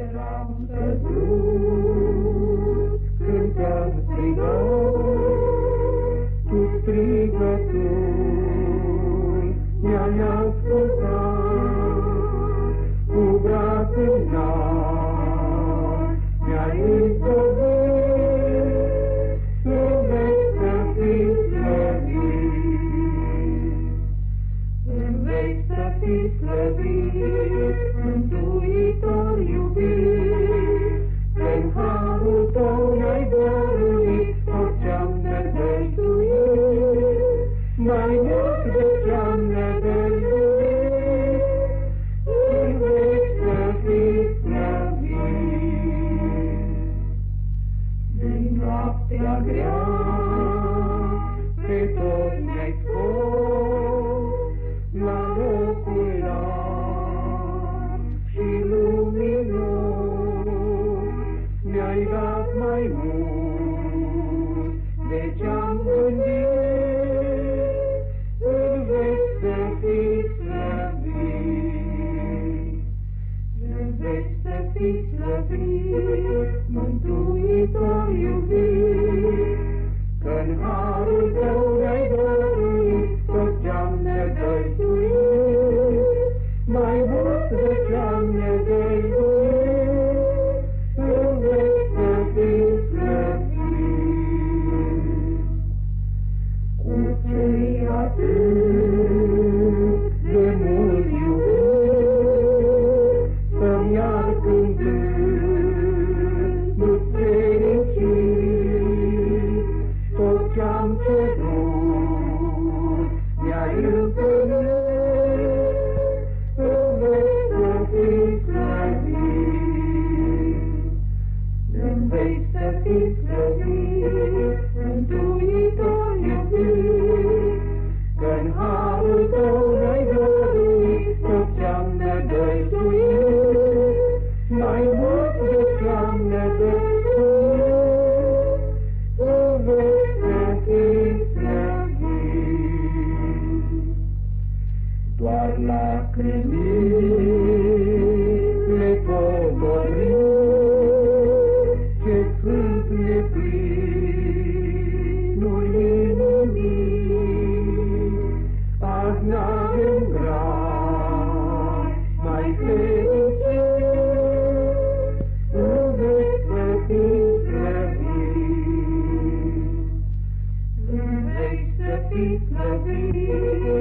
Eram de când te-am strigat, cuvântul, i-ai ascultat cu brațul oprit, Mântuitor iubit, Că-n harul tău ne-ai dorit tot ce-am nedăjduit, Mai mult de ce-am nedăjduit, Îl vei să fii slăbit. Cu cei atât, mai mult de Doamne de tine, tu vei fi slăvit. Doar lacrimii Christmas Eve.